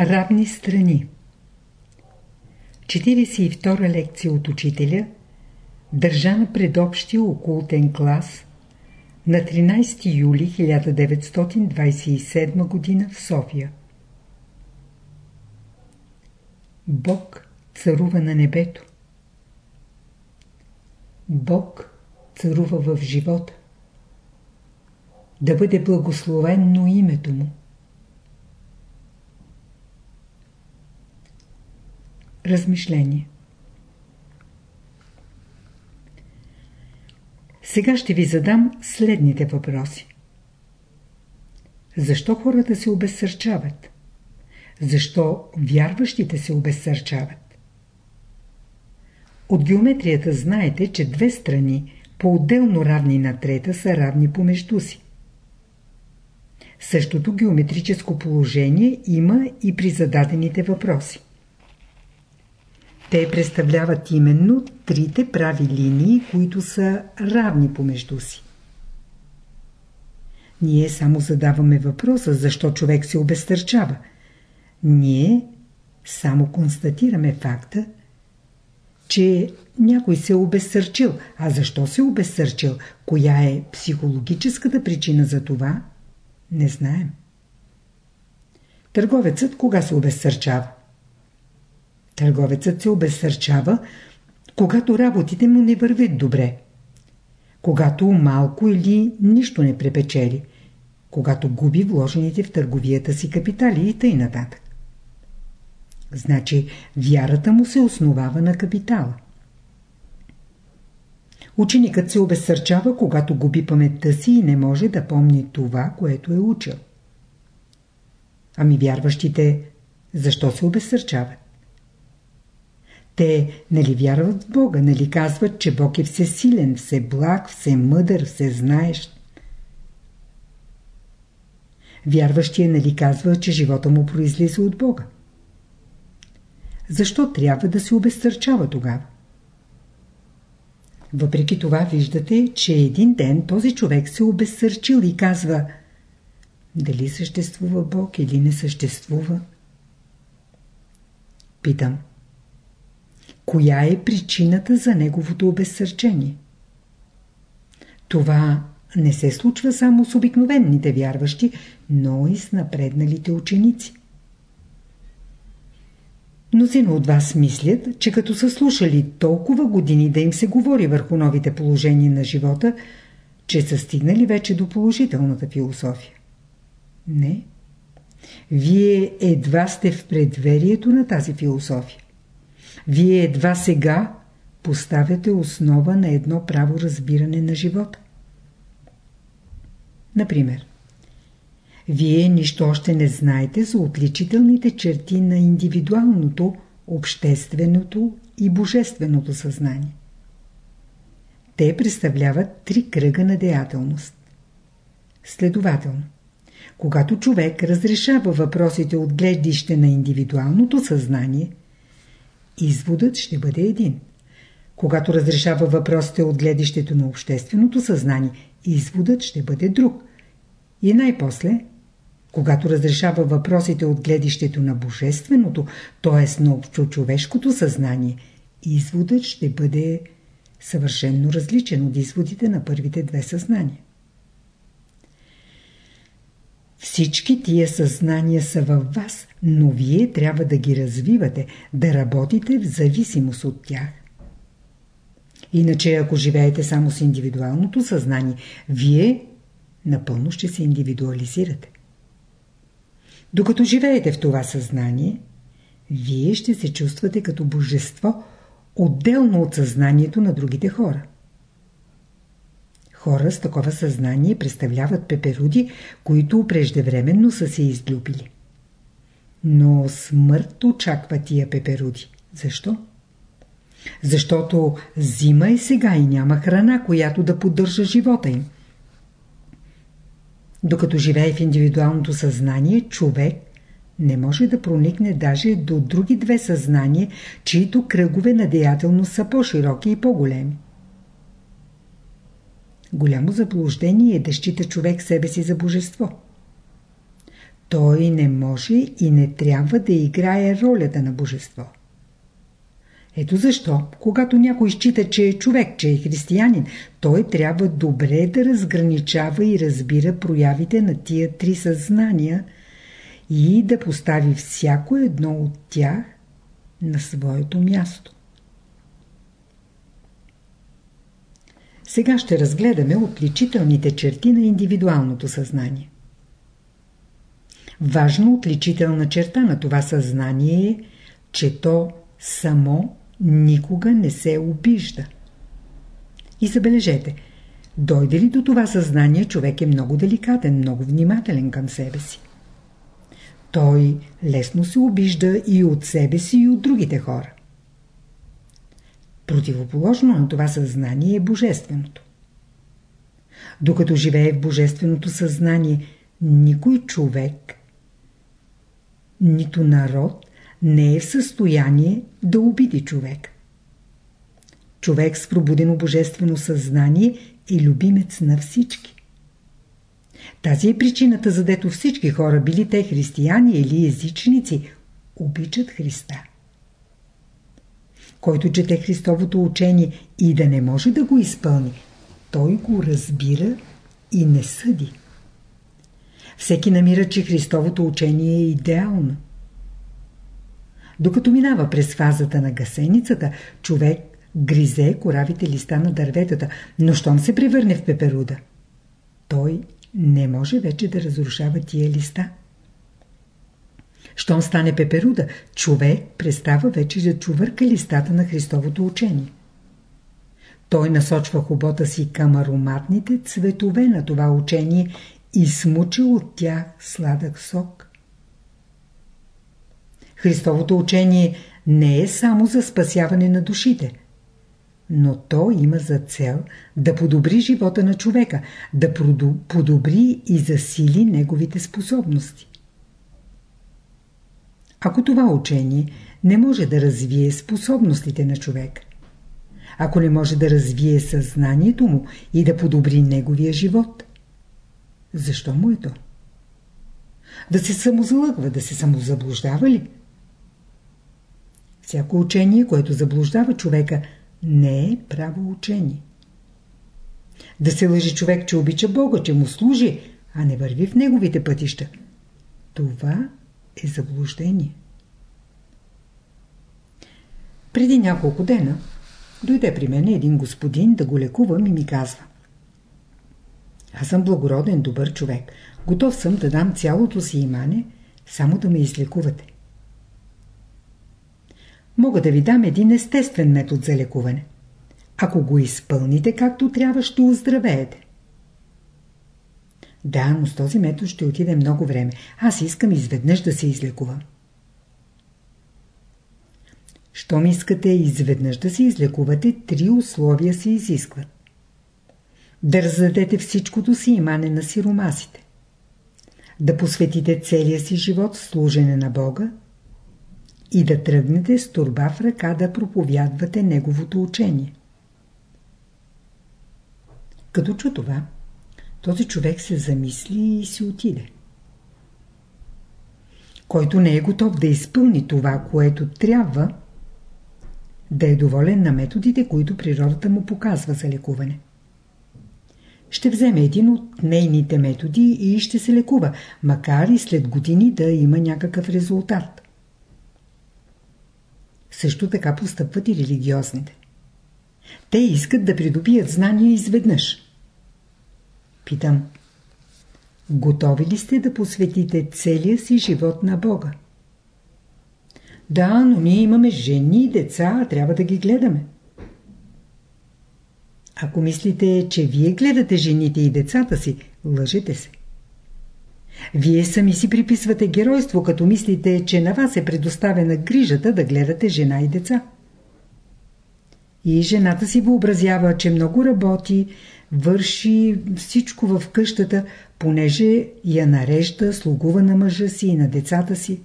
Равни страни 42 лекция от учителя държана пред общия окултен клас на 13 юли 1927 г. в София. Бог царува на небето. Бог царува в живота. Да бъде благословенно името му. Размишление Сега ще ви задам следните въпроси. Защо хората се обезсърчават? Защо вярващите се обезсърчават? От геометрията знаете, че две страни, по-отделно равни на трета, са равни помежду си. Същото геометрическо положение има и при зададените въпроси. Те представляват именно трите прави линии, които са равни помежду си. Ние само задаваме въпроса, защо човек се обезтърчава. Ние само констатираме факта, че някой се е обезсърчил. А защо се е обезсърчил? Коя е психологическата причина за това? Не знаем. Търговецът кога се обезсърчава? Търговецът се обезсърчава, когато работите му не вървят добре. Когато малко или нищо не препечели. Когато губи вложените в търговията си капитали и тъй нататък. Значи вярата му се основава на капитала. Ученикът се обезсърчава, когато губи паметта си и не може да помни това, което е учил. Ами вярващите, защо се обезсърчават? Те нали вярват в Бога, нали казват, че Бог е всесилен, все благ, все мъдър, все знаещ. Вярващия нали казва, че живота му произлиза от Бога. Защо трябва да се обезсърчава тогава? Въпреки това виждате, че един ден този човек се обезсърчил и казва дали съществува Бог или не съществува. Питам. Коя е причината за неговото обезсърчение? Това не се случва само с обикновените вярващи, но и с напредналите ученици. Мнозина от вас мислят, че като са слушали толкова години да им се говори върху новите положения на живота, че са стигнали вече до положителната философия. Не. Вие едва сте в предверието на тази философия. Вие едва сега поставяте основа на едно право разбиране на живота. Например, вие нищо още не знаете за отличителните черти на индивидуалното, общественото и божественото съзнание. Те представляват три кръга на деятелност. Следователно, когато човек разрешава въпросите от гледище на индивидуалното съзнание, изводът ще бъде един. Когато разрешава въпросите от гледището на общественото съзнание, изводът ще бъде друг. И най-после, когато разрешава въпросите от гледището на божественото, т.е. на общочовешкото съзнание, изводът ще бъде съвършенно различен от изводите на първите две съзнания. Всички тия съзнания са във вас, но вие трябва да ги развивате, да работите в зависимост от тях. Иначе, ако живеете само с индивидуалното съзнание, вие напълно ще се индивидуализирате. Докато живеете в това съзнание, вие ще се чувствате като божество, отделно от съзнанието на другите хора. Хора с такова съзнание представляват пеперуди, които преждевременно са се излюбили. Но смърт очаква тия пеперуди. Защо? Защото зима е сега и няма храна, която да поддържа живота им. Докато живее в индивидуалното съзнание, човек не може да проникне даже до други две съзнания, чието кръгове на деятелност са по-широки и по-големи. Голямо заблуждение е да счита човек себе си за божество. той не може и не трябва да играе ролята на божество. Ето защо, когато някой счита, че е човек, че е християнин, той трябва добре да разграничава и разбира проявите на тия три съзнания и да постави всяко едно от тях на своето място. Сега ще разгледаме отличителните черти на индивидуалното съзнание. Важна отличителна черта на това съзнание е, че то само никога не се обижда. И забележете, дойде ли до това съзнание, човек е много деликатен, много внимателен към себе си. Той лесно се обижда и от себе си, и от другите хора. Противоположно на това съзнание е божественото. Докато живее в божественото съзнание, никой човек, нито народ не е в състояние да обиди човек. Човек с пробудено божествено съзнание е любимец на всички. Тази е причината, задето всички хора, били те християни или езичници, обичат Христа. Който чете Христовото учение и да не може да го изпълни, той го разбира и не съди. Всеки намира, че Христовото учение е идеално. Докато минава през фазата на гасеницата, човек гризе коравите листа на дърветата, но щом се превърне в пеперуда, той не може вече да разрушава тия листа. Щом стане пеперуда, човек престава вече да чувърка листата на Христовото учение. Той насочва хубота си към ароматните цветове на това учение и смуча от тях сладък сок. Христовото учение не е само за спасяване на душите, но то има за цел да подобри живота на човека, да подобри и засили неговите способности. Ако това учение не може да развие способностите на човек, ако не може да развие съзнанието му и да подобри неговия живот, защо му е то? Да се самозалъгва, да се самозаблуждава ли? Всяко учение, което заблуждава човека, не е право учение. Да се лъжи човек, че обича Бога, че му служи, а не върви в неговите пътища. Това е заблуждение. Преди няколко дена дойде при мен един господин да го лекувам и ми казва Аз съм благороден, добър човек. Готов съм да дам цялото си имане, само да ме излекувате. Мога да ви дам един естествен метод за лекуване. Ако го изпълните както трябва, ще оздравеете. Да, но с този метод ще отиде много време. Аз искам изведнъж да се излекувам. Щом искате изведнъж да се излекувате, три условия се изискват. Да раздадете всичкото си имане на сиромасите. Да посветите целия си живот служене на Бога и да тръгнете с турба в ръка да проповядвате Неговото учение. Като чу това, този човек се замисли и си отиде. Който не е готов да изпълни това, което трябва, да е доволен на методите, които природата му показва за лекуване. Ще вземе един от нейните методи и ще се лекува, макар и след години да има някакъв резултат. Също така постъпват и религиозните. Те искат да придобият знания изведнъж. Питам. Готови ли сте да посветите целия си живот на Бога? Да, но ние имаме жени и деца, а трябва да ги гледаме. Ако мислите, че вие гледате жените и децата си, лъжете се. Вие сами си приписвате геройство, като мислите, че на вас е предоставена грижата да гледате жена и деца. И жената си въобразява, че много работи, върши всичко в къщата, понеже я нарежда, слугува на мъжа си и на децата си.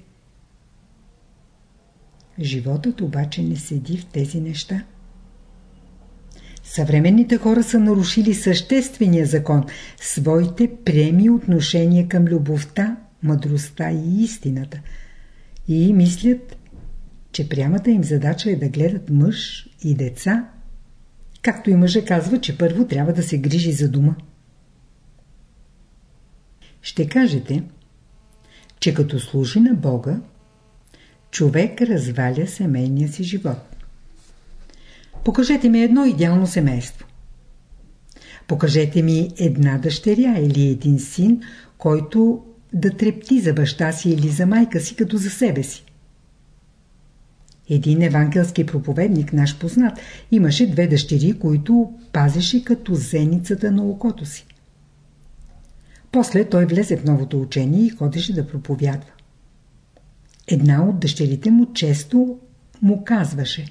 Животът обаче не седи в тези неща. Съвременните хора са нарушили съществения закон, своите преми отношения към любовта мъдростта и истината и мислят, че прямата им задача е да гледат мъж и деца, както и мъжа казва, че първо трябва да се грижи за дома. Ще кажете, че като служи на Бога, човек разваля семейния си живот. Покажете ми едно идеално семейство. Покажете ми една дъщеря или един син, който да трепти за баща си или за майка си като за себе си. Един евангелски проповедник, наш познат, имаше две дъщери, които пазеше като зеницата на окото си. После той влезе в новото учение и ходеше да проповядва. Една от дъщерите му често му казваше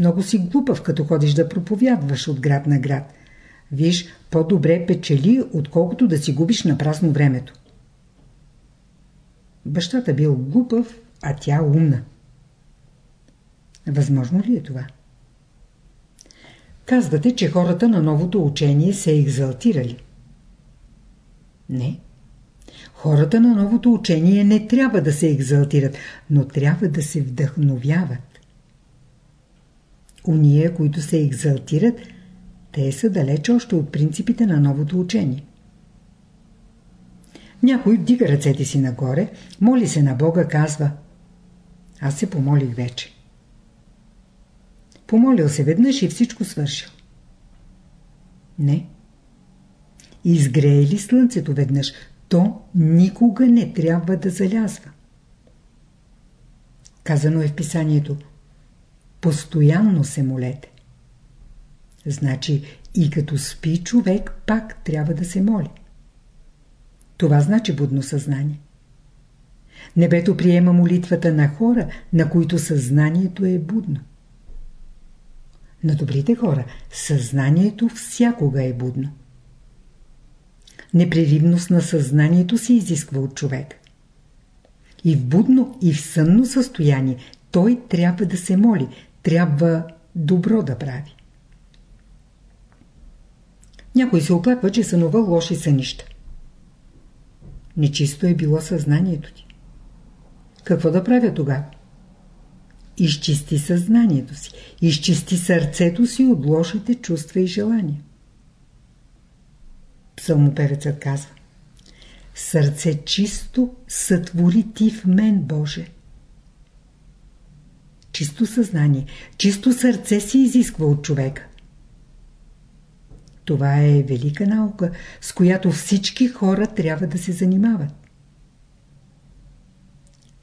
Много си глупав, като ходиш да проповядваш от град на град. Виж, по-добре печели, отколкото да си губиш на празно времето. Бащата бил глупав, а тя умна. Възможно ли е това? Казвате, че хората на новото учение се екзалтирали. Не. Хората на новото учение не трябва да се екзалтират, но трябва да се вдъхновяват. Уния, които се екзалтират, те са далеч още от принципите на новото учение. Някой вдига ръцете си нагоре, моли се на Бога, казва Аз се помолих вече. Помолил се веднъж и всичко свършил. Не. Изгрее ли слънцето веднъж, то никога не трябва да залязва. Казано е в писанието Постоянно се молете. Значи и като спи човек, пак трябва да се моли. Това значи будно съзнание. Небето приема молитвата на хора, на които съзнанието е будно. На добрите хора съзнанието всякога е будно. Непреривност на съзнанието се изисква от човек. И в будно, и в сънно състояние той трябва да се моли, трябва добро да прави. Някой се оплаква, че сънувал лоши сънища. Нечисто е било съзнанието ти. Какво да правя тогава? Изчисти съзнанието си. Изчисти сърцето си от лошите чувства и желания. Псалмопевецът казва Сърце чисто сътвори ти в мен, Боже. Чисто съзнание, чисто сърце си изисква от човека. Това е велика наука, с която всички хора трябва да се занимават.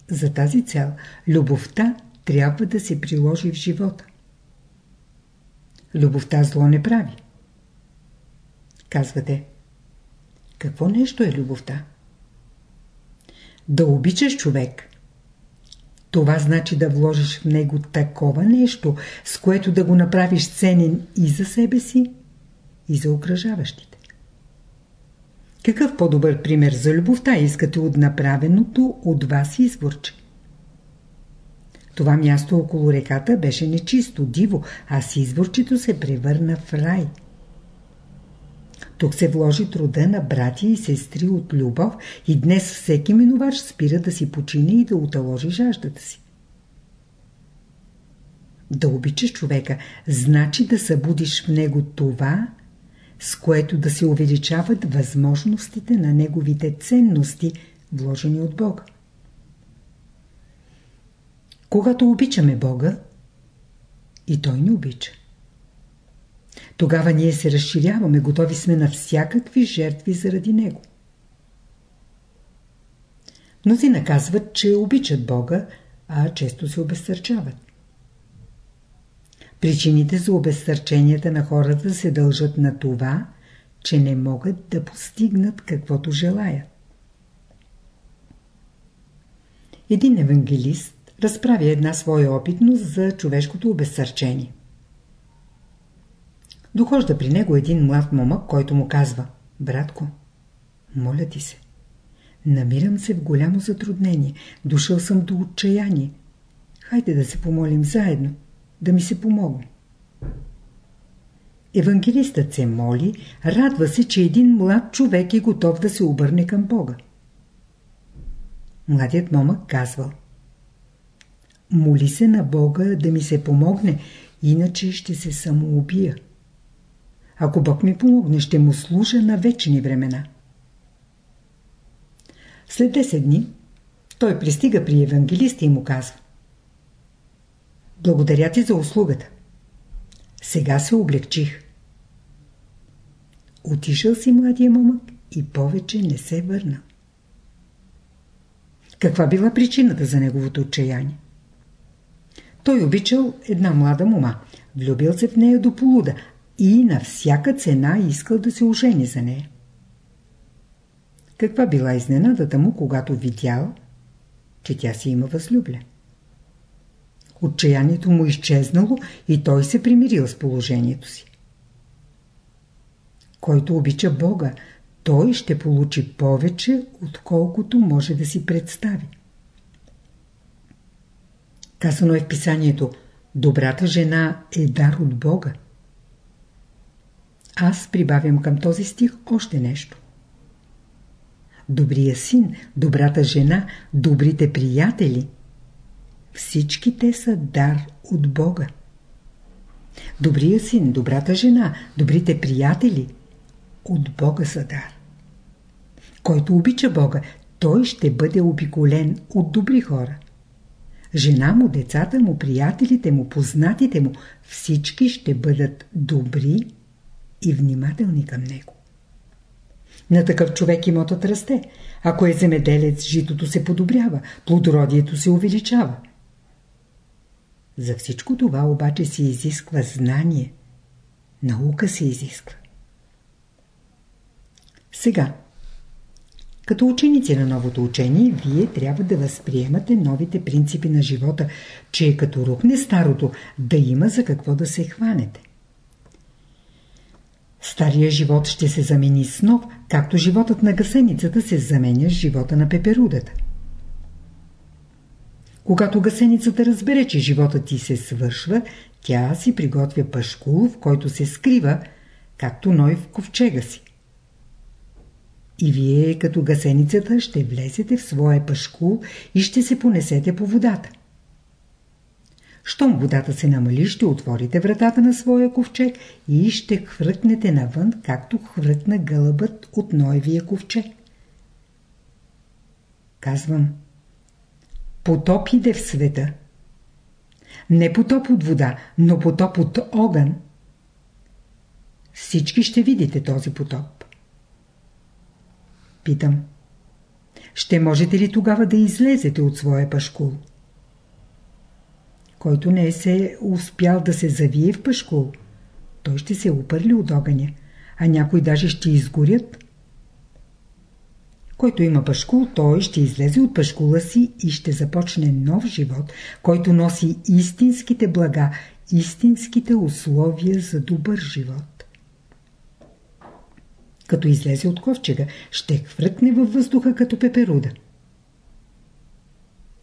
За тази цел любовта трябва да се приложи в живота. Любовта зло не прави. Казвате, какво нещо е любовта? Да обичаш човек. Това значи да вложиш в него такова нещо, с което да го направиш ценен и за себе си, и за окръжаващите. Какъв по-добър пример за любовта искате от направеното от вас изворче? Това място около реката беше нечисто, диво, а с изворчето се превърна в рай. Тук се вложи труда на братя и сестри от любов и днес всеки минувач спира да си почине и да уталожи жаждата си. Да обичаш човека, значи да събудиш в него това, с което да се увеличават възможностите на неговите ценности, вложени от Бога. Когато обичаме Бога, и Той ни обича. Тогава ние се разширяваме, готови сме на всякакви жертви заради Него. Мнози наказват, че обичат Бога, а често се обезсърчават. Причините за обезсърченията на хората се дължат на това, че не могат да постигнат каквото желаят. Един евангелист разправя една своя опитност за човешкото обезсърчение. Дохожда при него един млад момък, който му казва «Братко, моля ти се, намирам се в голямо затруднение, дошъл съм до отчаяние. Хайде да се помолим заедно, да ми се помогне». Евангелистът се моли, радва се, че един млад човек е готов да се обърне към Бога. Младият момък казвал Моли се на Бога да ми се помогне, иначе ще се самоубия. Ако Бог ми помогне, ще му служа на вечни времена. След 10 дни той пристига при евангелиста и му казва Благодаря ти за услугата. Сега се облегчих. Отишъл си младия момък и повече не се върна. Каква била причината за неговото отчаяние? Той обичал една млада мома, влюбил се в нея до полуда и на всяка цена искал да се ожени за нея. Каква била изненадата му, когато видял, че тя си има възлюблен? Отчаянието му изчезнало и той се примирил с положението си. Който обича Бога, той ще получи повече, отколкото може да си представи. Казано е в писанието Добрата жена е дар от Бога. Аз прибавям към този стих още нещо. Добрия син, добрата жена, добрите приятели – всички те са дар от Бога. Добрия син, добрата жена, добрите приятели – от Бога са дар. Който обича Бога, той ще бъде обиколен от добри хора. Жена му, децата му, приятелите му, познатите му, всички ще бъдат добри и внимателни към него. На такъв човек имотът расте. Ако е земеделец, житото се подобрява, плодородието се увеличава. За всичко това обаче се изисква знание. Наука се изисква. Сега, като ученици на новото учение, вие трябва да възприемате новите принципи на живота, че е като рухне старото, да има за какво да се хванете. Стария живот ще се замени с нов, както животът на гасеницата се заменя с живота на пеперудата. Когато гасеницата разбере, че животът ти се свършва, тя си приготвя пашкул, в който се скрива, както ной в ковчега си. И вие, като гасеницата, ще влезете в своя пашкул и ще се понесете по водата. Щом водата се намали, ще отворите вратата на своя ковчег и ще хвъркнете навън, както хвъркна гълъбът от Ноевия ковчег. Казвам, потоп иде в света. Не потоп от вода, но потоп от огън. Всички ще видите този потоп. Питам. Ще можете ли тогава да излезете от своя пашкул? Който не е се успял да се завие в пашкул, той ще се опърли от огъня, а някои даже ще изгорят. Който има пашкул, той ще излезе от пашкула си и ще започне нов живот, който носи истинските блага, истинските условия за добър живот. Като излезе от ковчега, ще хвъркне във въздуха като пеперуда.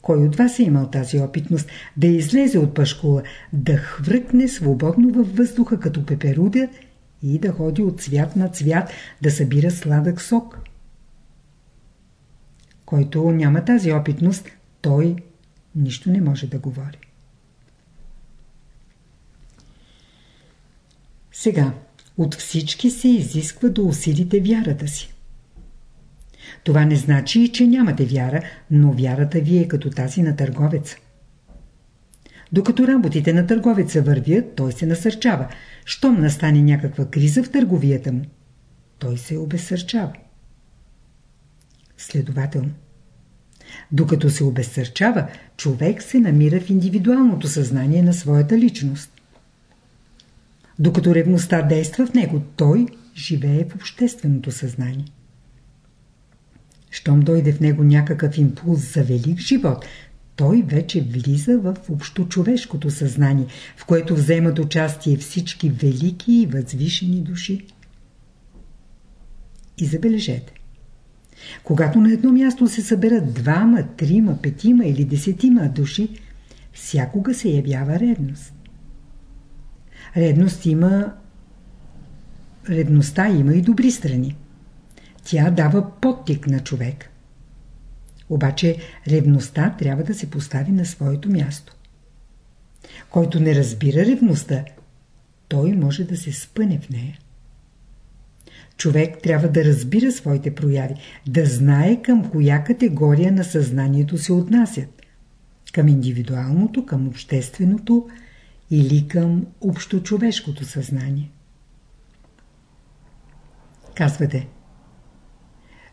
Кой от вас е имал тази опитност да излезе от пашкула, да хвъркне свободно във въздуха като пеперуда и да ходи от цвят на цвят, да събира сладък сок? Който няма тази опитност, той нищо не може да говори. Сега, от всички се изисква да усилите вярата си. Това не значи, че нямате вяра, но вярата ви е като тази на търговеца. Докато работите на търговеца вървят, той се насърчава. Щом настане някаква криза в търговията му, той се обесърчава. Следователно, докато се обесърчава, човек се намира в индивидуалното съзнание на своята личност. Докато ревността действа в него, той живее в общественото съзнание. Щом дойде в него някакъв импулс за велик живот, той вече влиза в общочовешкото съзнание, в което вземат участие всички велики и възвишени души. И забележете. Когато на едно място се съберат двама, трима, петима или десетима души, всякога се явява редност. Редност има... Редността има и добри страни. Тя дава подтик на човек. Обаче ревността трябва да се постави на своето място. Който не разбира ревността, той може да се спъне в нея. Човек трябва да разбира своите прояви, да знае към коя категория на съзнанието се отнасят. Към индивидуалното, към общественото или към общочовешкото съзнание. Казвате,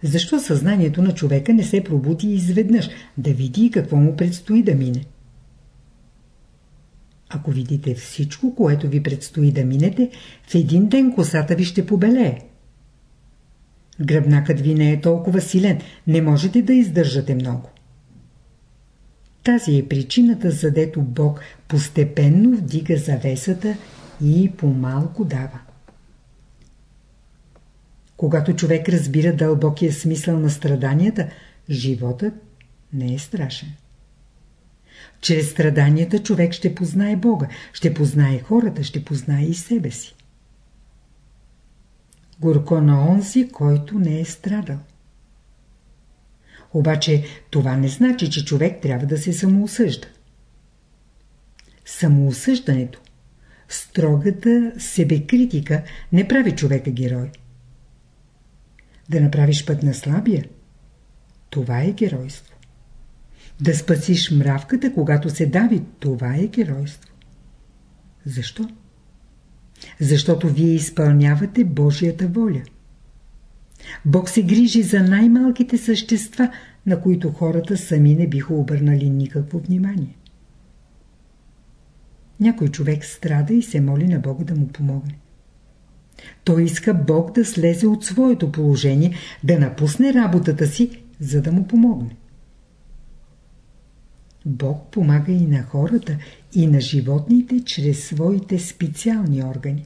защо съзнанието на човека не се пробуди изведнъж, да види какво му предстои да мине? Ако видите всичко, което ви предстои да минете, в един ден косата ви ще побелее. Гръбнакът ви не е толкова силен, не можете да издържате много. Тази е причината, задето Бог постепенно вдига завесата и по-малко дава. Когато човек разбира дълбокия смисъл на страданията, животът не е страшен. Чрез страданията човек ще познае Бога, ще познае хората, ще познае и себе си. Горко на онзи, който не е страдал. Обаче това не значи, че човек трябва да се самоосъжда. Самоосъждането, строгата себекритика не прави човека герой. Да направиш път на слабия, това е геройство. Да спасиш мравката, когато се дави, това е геройство. Защо? Защото вие изпълнявате Божията воля. Бог се грижи за най-малките същества, на които хората сами не биха обърнали никакво внимание. Някой човек страда и се моли на Бога да му помогне. Той иска Бог да слезе от своето положение, да напусне работата си, за да му помогне. Бог помага и на хората, и на животните чрез своите специални органи.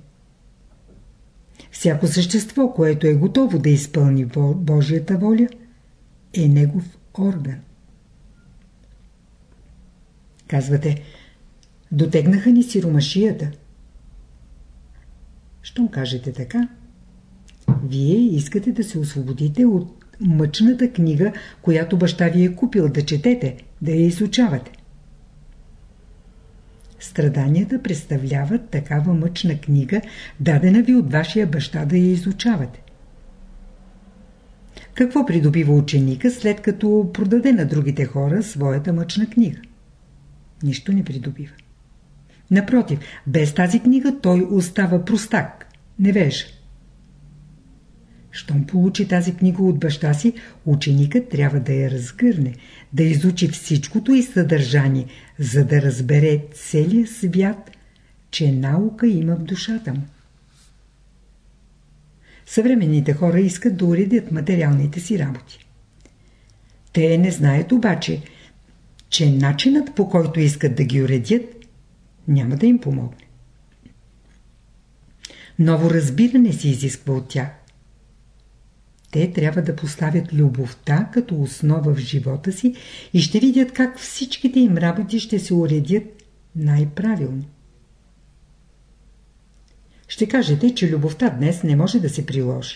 Всяко същество, което е готово да изпълни Божията воля, е негов орган. Казвате, дотегнаха ни сиромашията. Щом кажете така, вие искате да се освободите от мъчната книга, която баща ви е купил да четете, да я изучавате. Страданията представляват такава мъчна книга, дадена ви от вашия баща да я изучавате. Какво придобива ученика, след като продаде на другите хора своята мъчна книга? Нищо не придобива. Напротив, без тази книга той остава простак, невеж. Щом получи тази книга от баща си, ученикът трябва да я разгърне, да изучи всичкото и съдържание, за да разбере целия свят, че наука има в душата му. Съвременните хора искат да уредят материалните си работи. Те не знаят обаче, че начинът по който искат да ги уредят няма да им помогне. Ново разбиране се изисква от тях. Те трябва да поставят любовта като основа в живота си и ще видят как всичките им работи ще се уредят най-правилно. Ще кажете, че любовта днес не може да се приложи.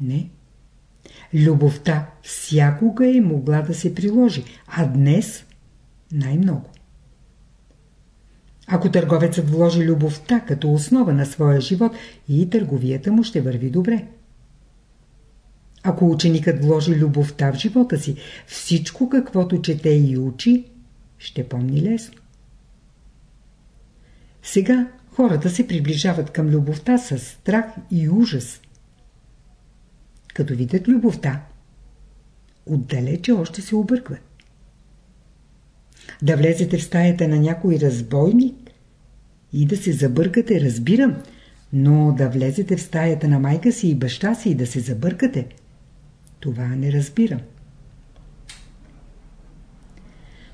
Не. Любовта всякога е могла да се приложи, а днес най-много. Ако търговецът вложи любовта като основа на своя живот и търговията му ще върви добре. Ако ученикът вложи любовта в живота си, всичко каквото чете и учи, ще помни лесно. Сега хората се приближават към любовта с страх и ужас. Като видят любовта, отдалече още се объркват. Да влезете в стаята на някой разбойник и да се забъркате, разбирам, но да влезете в стаята на майка си и баща си и да се забъркате – това не разбирам.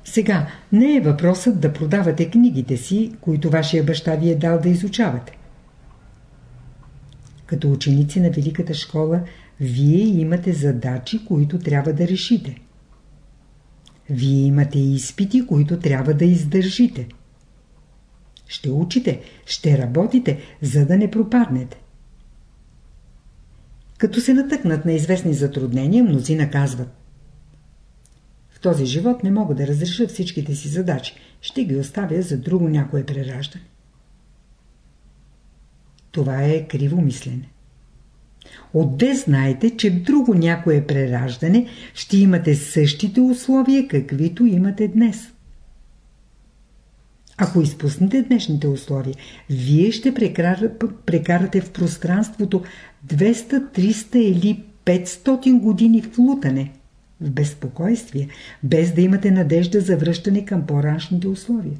Сега, не е въпросът да продавате книгите си, които вашия баща ви е дал да изучавате. Като ученици на Великата школа, вие имате задачи, които трябва да решите. Вие имате изпити, които трябва да издържите. Ще учите, ще работите, за да не пропаднете. Като се натъкнат на известни затруднения, мнозина казват В този живот не мога да разреша всичките си задачи. Ще ги оставя за друго някое прераждане. Това е криво мислене. Отде знаете, че друго някое прераждане ще имате същите условия, каквито имате днес. Ако изпуснете днешните условия, вие ще прекарате в пространството 200, 300 или 500 години в лутане, в безпокойствие, без да имате надежда за връщане към по-раншните условия.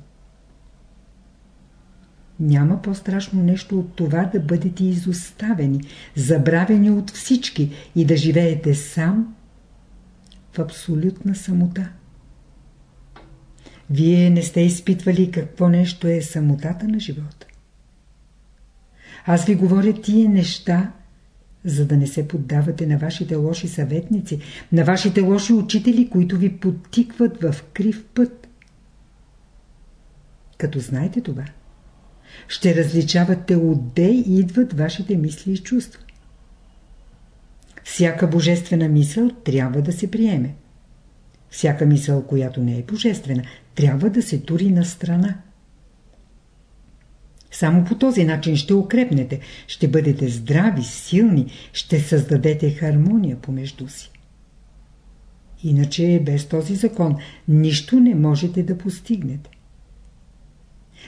Няма по-страшно нещо от това да бъдете изоставени, забравени от всички и да живеете сам в абсолютна самота. Вие не сте изпитвали какво нещо е самотата на живота. Аз ви говоря тия неща, за да не се поддавате на вашите лоши съветници, на вашите лоши учители, които ви подтикват в крив път. Като знаете това, ще различавате отде идват вашите мисли и чувства. Всяка божествена мисъл трябва да се приеме. Всяка мисъл, която не е божествена, трябва да се тури на страна. Само по този начин ще укрепнете, ще бъдете здрави, силни, ще създадете хармония помежду си. Иначе без този закон нищо не можете да постигнете.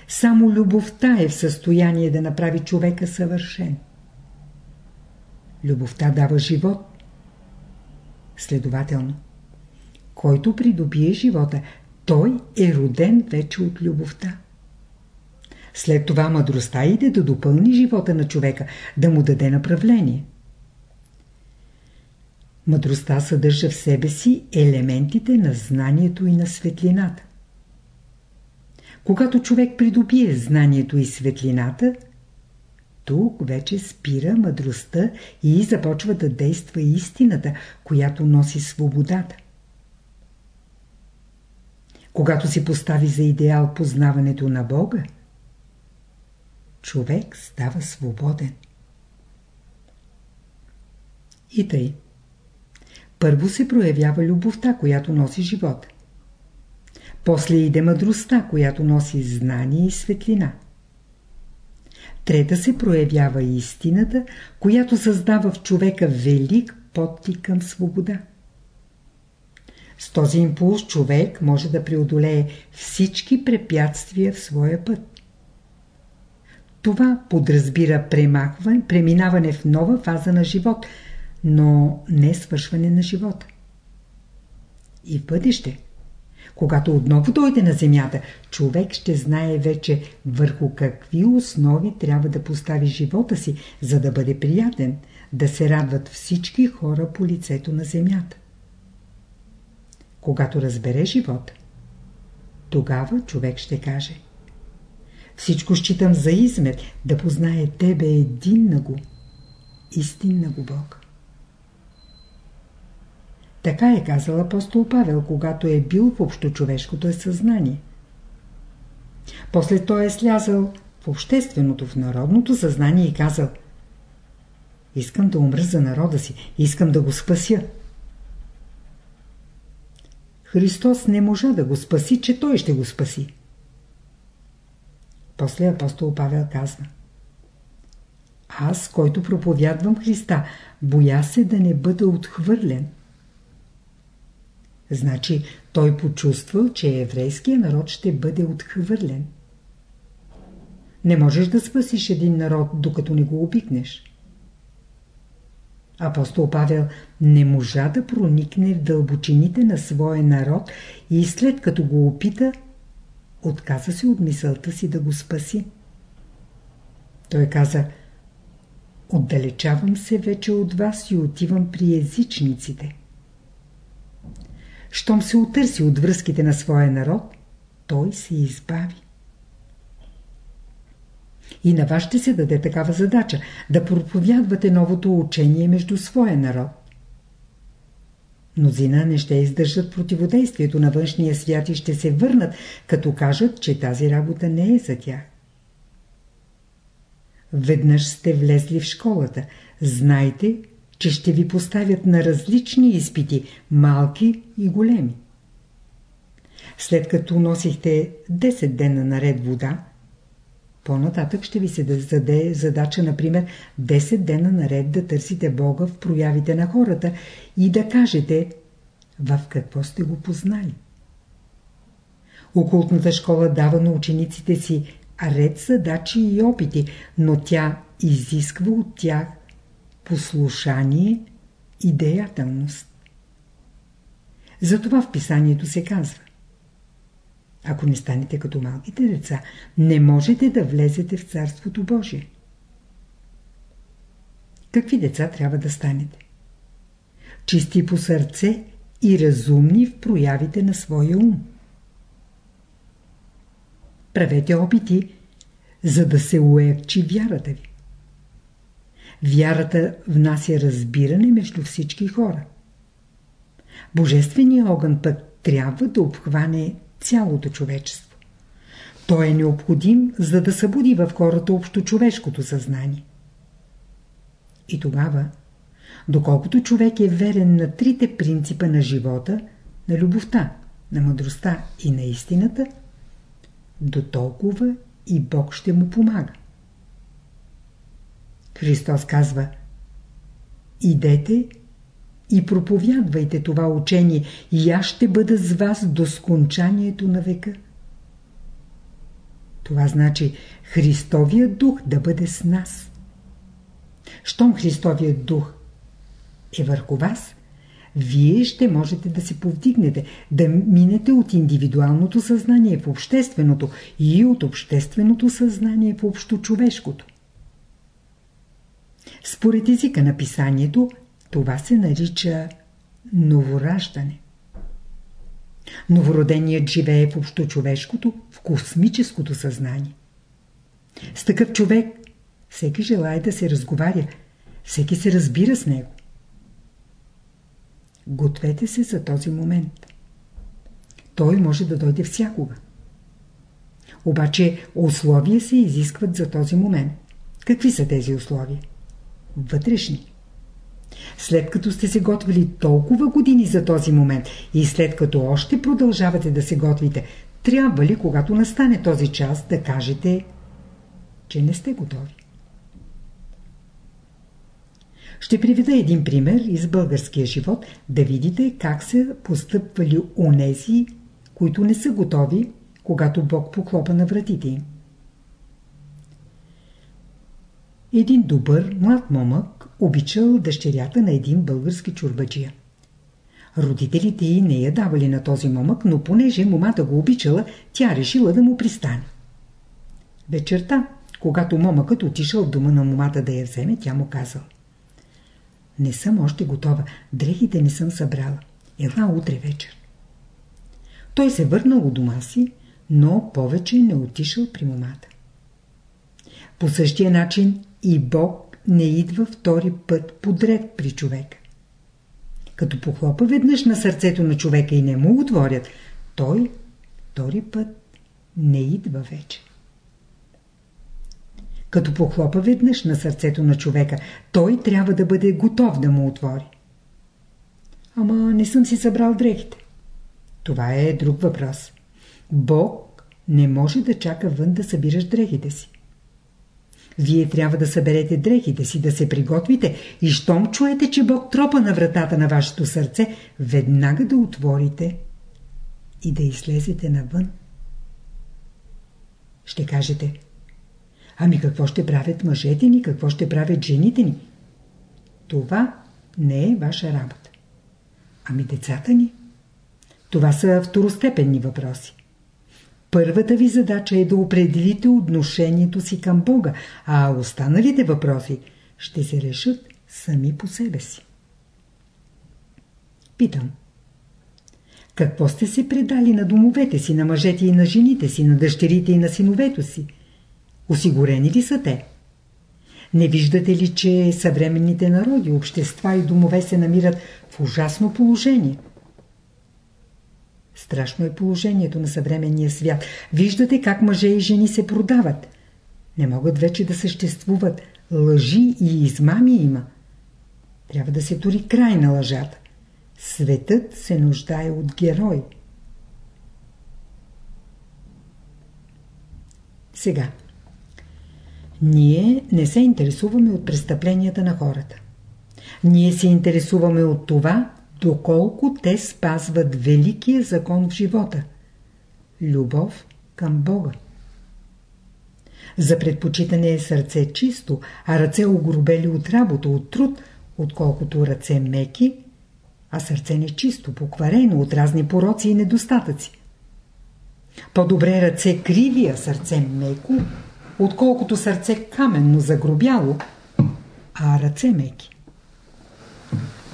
Само любовта е в състояние да направи човека съвършен. Любовта дава живот. Следователно, който придобие живота, той е роден вече от любовта. След това мъдростта иде да допълни живота на човека, да му даде направление. Мъдростта съдържа в себе си елементите на знанието и на светлината. Когато човек придобие знанието и светлината, тук вече спира мъдростта и започва да действа истината, която носи свободата. Когато си постави за идеал познаването на Бога, човек става свободен. И тъй. Първо се проявява любовта, която носи живота. После иде мъдростта, която носи знание и светлина. Трета се проявява истината, която създава в човека велик подтик към свобода. С този импулс човек може да преодолее всички препятствия в своя път. Това подразбира премахване, преминаване в нова фаза на живот, но не свършване на живота. И в бъдеще, когато отново дойде на земята, човек ще знае вече върху какви основи трябва да постави живота си, за да бъде приятен, да се радват всички хора по лицето на земята. Когато разбере живота, тогава човек ще каже Всичко считам за измет да познае Тебе един на го, истинна го Бог. Така е казал апостол Павел, когато е бил в общочовешкото съзнание. После той е слязал в общественото, в народното съзнание и казал Искам да умра за народа си, искам да го спася. Христос не можа да го спаси, че Той ще го спаси. После апостол Павел казва Аз, който проповядвам Христа, боя се да не бъда отхвърлен. Значи той почувствал, че еврейския народ ще бъде отхвърлен. Не можеш да спасиш един народ, докато не го обикнеш. Апостол Павел не можа да проникне в дълбочините на своя народ и след като го опита, отказа се от мисълта си да го спаси. Той каза, отдалечавам се вече от вас и отивам при езичниците. Щом се отърси от връзките на своя народ, той се избави. И на вас ще се даде такава задача да проповядвате новото учение между своя народ. Мнозина не ще издържат противодействието на външния свят и ще се върнат, като кажат, че тази работа не е за тях. Веднъж сте влезли в школата. Знайте, че ще ви поставят на различни изпити, малки и големи. След като носихте 10 дена наред вода, по-нататък ще ви се даде задача, например, 10 дена наред да търсите Бога в проявите на хората и да кажете в какво сте го познали. Окултната школа дава на учениците си ред задачи и опити, но тя изисква от тях послушание и деятелност. Затова в писанието се казва Ако не станете като малките деца, не можете да влезете в Царството Божие. Какви деца трябва да станете? Чисти по сърце и разумни в проявите на своя ум. Правете опити, за да се уекчи вярата ви. Вярата внася разбиране между всички хора. Божественият огън пък трябва да обхване цялото човечество. Той е необходим, за да събуди в хората общочовешкото съзнание. И тогава, доколкото човек е верен на трите принципа на живота, на любовта, на мъдростта и на истината, до толкова и Бог ще му помага. Христос казва Идете и проповядвайте това учение и аз ще бъда с вас до скончанието на века. Това значи Христовия дух да бъде с нас. Щом Христовият дух е върху вас, вие ще можете да се повдигнете, да минете от индивидуалното съзнание в общественото и от общественото съзнание в общочовешкото. Според езика на писанието, това се нарича новораждане. Новороденият живее в общочовешкото, в космическото съзнание. С такъв човек всеки желая да се разговаря, всеки се разбира с него. Гответе се за този момент. Той може да дойде всякога. Обаче условия се изискват за този момент. Какви са тези условия? Вътрешни. След като сте се готвили толкова години за този момент и след като още продължавате да се готвите, трябва ли, когато настане този час, да кажете, че не сте готови? Ще приведа един пример из българския живот, да видите как са постъпвали онези, които не са готови, когато Бог поклопа на вратите им. Един добър, млад момък обичал дъщерята на един български чурбаджия. Родителите й не я давали на този момък, но понеже момата го обичала, тя решила да му пристане. Вечерта, когато момъкът отишъл в дома на момата да я вземе, тя му казал – не съм още готова. Дрехите не съм събрала. Ела утре вечер. Той се върнал у дома си, но повече не отишъл при момата. По същия начин и Бог не идва втори път подред при човека. Като похлопа веднъж на сърцето на човека и не му отворят, той втори път не идва вече. Като похлопа веднъж на сърцето на човека, той трябва да бъде готов да му отвори. Ама не съм си събрал дрехите. Това е друг въпрос. Бог не може да чака вън да събираш дрехите си. Вие трябва да съберете дрехите си, да се приготвите и щом чуете, че Бог тропа на вратата на вашето сърце, веднага да отворите и да излезете навън. Ще кажете – Ами какво ще правят мъжете ни, какво ще правят жените ни? Това не е ваша работа. Ами децата ни? Това са второстепенни въпроси. Първата ви задача е да определите отношението си към Бога, а останалите въпроси ще се решат сами по себе си. Питам. Какво сте се предали на домовете си, на мъжете и на жените си, на дъщерите и на синовето си? Осигурени ли са те? Не виждате ли, че съвременните народи, общества и домове се намират в ужасно положение? Страшно е положението на съвременния свят. Виждате как мъже и жени се продават. Не могат вече да съществуват. Лъжи и измами има. Трябва да се тури край на лъжата. Светът се нуждае от герой. Сега. Ние не се интересуваме от престъпленията на хората. Ние се интересуваме от това, доколко те спазват великия закон в живота – любов към Бога. За предпочитане е сърце чисто, а ръце огробели от работа, от труд, отколкото ръце меки, а сърце нечисто, покварено от разни пороци и недостатъци. По-добре ръце криви, а сърце меко, отколкото сърце каменно загробяло, а ръце меки.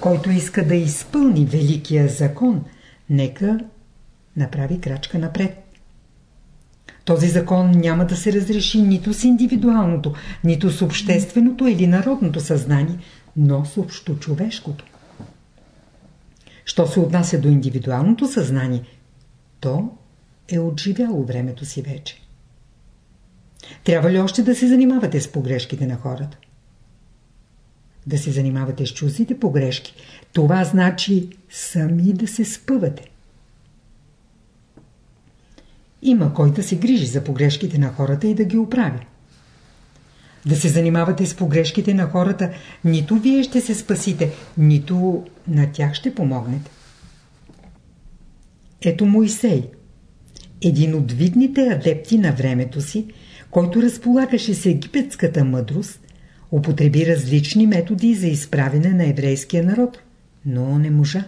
Който иска да изпълни великия закон, нека направи крачка напред. Този закон няма да се разреши нито с индивидуалното, нито с общественото или народното съзнание, но с общочовешкото. Що се отнася до индивидуалното съзнание, то е отживяло времето си вече. Трябва ли още да се занимавате с погрешките на хората? Да се занимавате с чуждите погрешки, това значи сами да се спъвате. Има кой да се грижи за погрешките на хората и да ги оправи. Да се занимавате с погрешките на хората, нито вие ще се спасите, нито на тях ще помогнете. Ето Моисей, един от видните адепти на времето си, който разполагаше с египетската мъдрост, употреби различни методи за изправене на еврейския народ, но не можа.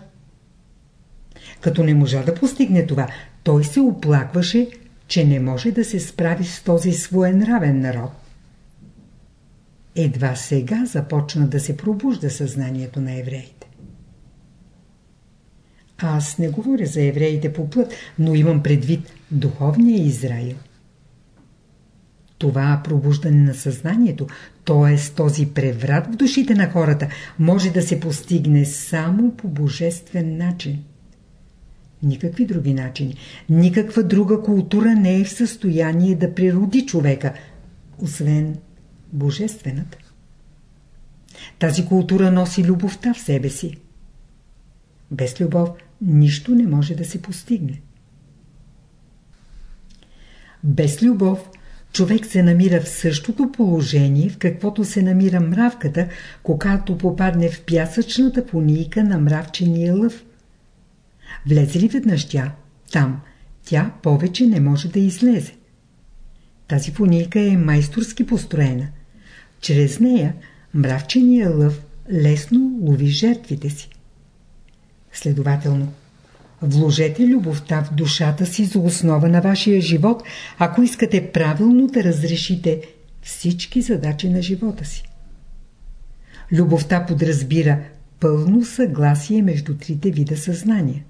Като не можа да постигне това, той се оплакваше, че не може да се справи с този своенравен народ. Едва сега започна да се пробужда съзнанието на евреите. Аз не говоря за евреите по плът, но имам предвид духовния Израил. Това пробуждане на съзнанието, т.е. този преврат в душите на хората, може да се постигне само по божествен начин. Никакви други начини, никаква друга култура не е в състояние да природи човека, освен божествената. Тази култура носи любовта в себе си. Без любов нищо не може да се постигне. Без любов човек се намира в същото положение, в каквото се намира мравката, когато попадне в пясъчната понийка на мравчения лъв. Влезе ли веднъж тя, там, тя повече не може да излезе. Тази понийка е майсторски построена. Чрез нея мравчения лъв лесно лови жертвите си. Следователно, вложете любовта в душата си за основа на вашия живот, ако искате правилно да разрешите всички задачи на живота си. Любовта подразбира пълно съгласие между трите вида съзнания.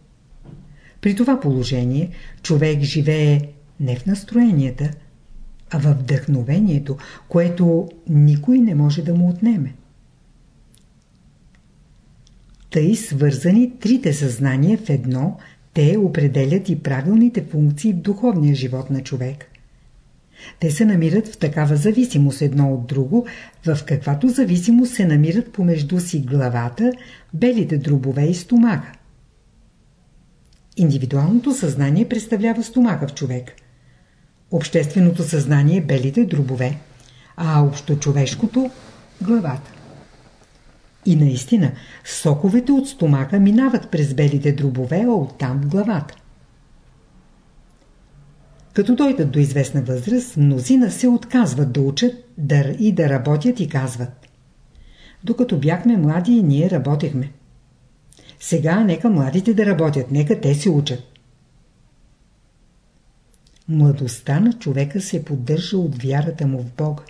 При това положение човек живее не в настроенията, а в вдъхновението, което никой не може да му отнеме. Тъй свързани трите съзнания в едно, те определят и правилните функции в духовния живот на човек. Те се намират в такава зависимост едно от друго, в каквато зависимост се намират помежду си главата, белите дробове и стомаха. Индивидуалното съзнание представлява стомаха в човек. Общественото съзнание – белите дробове, а общочовешкото – главата. И наистина, соковете от стомаха минават през белите дробове, а оттам в главата. Като дойдат до известна възраст, мнозина се отказват да учат да, и да работят и казват. Докато бяхме млади, ние работехме. Сега нека младите да работят, нека те се учат. Младостта на човека се поддържа от вярата му в Бога.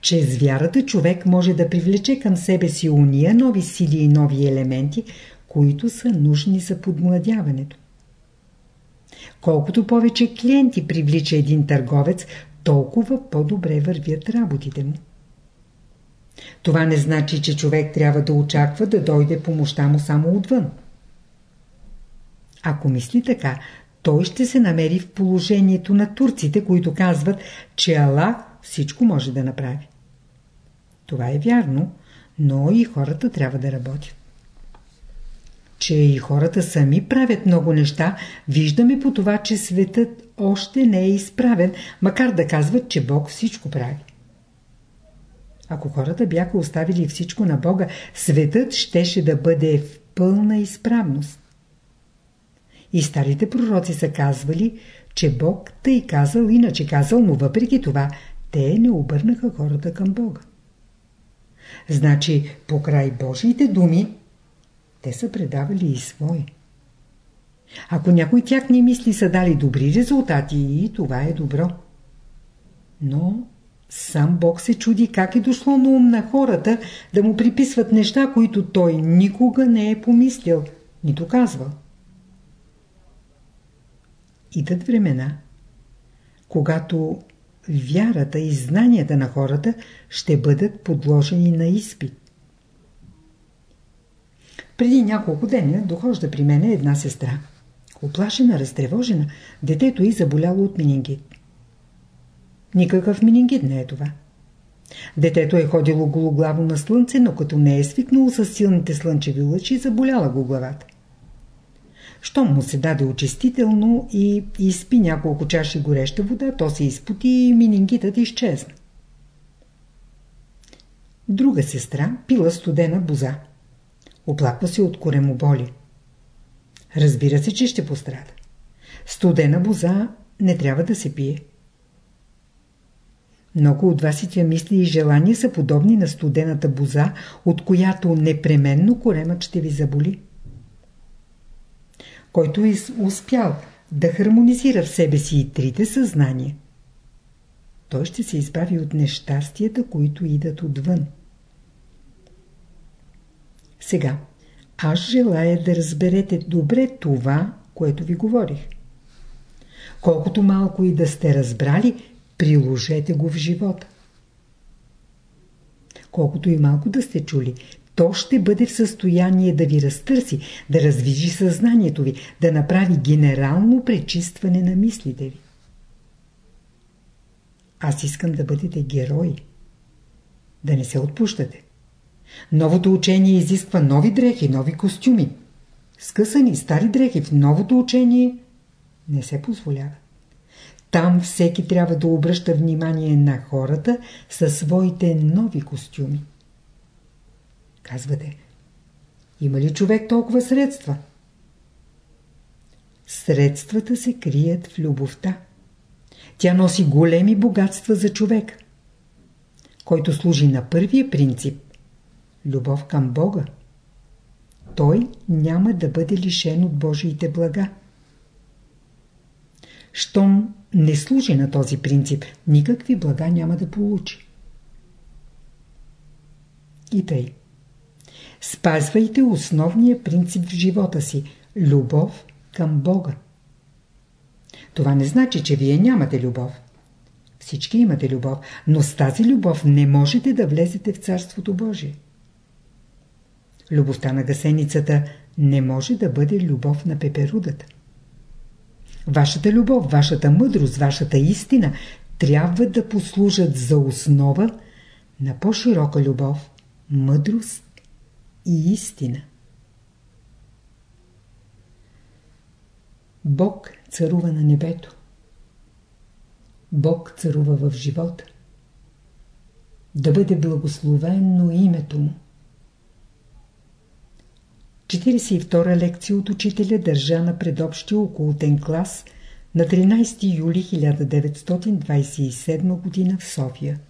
Чрез вярата човек може да привлече към себе си уния нови сили и нови елементи, които са нужни за подмладяването. Колкото повече клиенти привлича един търговец, толкова по-добре вървят работите му. Това не значи, че човек трябва да очаква да дойде помощта му само отвън. Ако мисли така, той ще се намери в положението на турците, които казват, че Аллах всичко може да направи. Това е вярно, но и хората трябва да работят. че и хората сами правят много неща, виждаме по това, че светът още не е изправен, макар да казват, че Бог всичко прави. Ако хората бяха оставили всичко на Бога, светът щеше да бъде в пълна изправност. И старите пророци са казвали, че Бог тъй казал, иначе казал, но въпреки това те не обърнаха хората към Бога. Значи, по край Божиите думи, те са предавали и свои. Ако някой тяхни мисли са дали добри резултати, и това е добро. Но сам Бог се чуди как е дошло на ум на хората да му приписват неща, които той никога не е помислил, нито казвал. Идат времена, когато вярата и знанията на хората ще бъдат подложени на изпит. Преди няколко деня дохожда при мене една сестра. Оплашена, разтревожена, детето й заболяло от менингит. Никакъв менингит не е това. Детето е ходило гологлаво на слънце, но като не е свикнало с силните слънчеви лъчи, заболяла го главата. Щом му се даде очистително и изпи няколко чаши гореща вода, то се изпоти и минингитът изчезна. Друга сестра пила студена боза. Оплаква се от коремоболи. Разбира се, че ще пострада. Студена боза не трябва да се пие. Много от вашите мисли и желания са подобни на студената боза, от която непременно коремът ще ви заболи който е успял да хармонизира в себе си и трите съзнания, той ще се избави от нещастията, които идат отвън. Сега, аз желая да разберете добре това, което ви говорих. Колкото малко и да сте разбрали, приложете го в живота. Колкото и малко да сте чули, то ще бъде в състояние да ви разтърси, да развижи съзнанието ви, да направи генерално пречистване на мислите ви. Аз искам да бъдете герои. Да не се отпущате. Новото учение изисква нови дрехи, нови костюми. Скъсани стари дрехи в новото учение не се позволява. Там всеки трябва да обръща внимание на хората със своите нови костюми. Казвате, има ли човек толкова средства? Средствата се крият в любовта. Тя носи големи богатства за човек, който служи на първия принцип – любов към Бога. Той няма да бъде лишен от Божиите блага. Щом не служи на този принцип, никакви блага няма да получи. И тъй. Спазвайте основния принцип в живота си – любов към Бога. Това не значи, че вие нямате любов. Всички имате любов, но с тази любов не можете да влезете в Царството Божие. Любовта на гасеницата не може да бъде любов на пеперудата. Вашата любов, вашата мъдрост, вашата истина трябва да послужат за основа на по-широка любов, мъдрост и истина. Бог царува на небето. Бог царува в живота. Да бъде благословено името му. 42 лекция от учителя държа на предобщия околотен клас на 13 юли 1927 г. в София.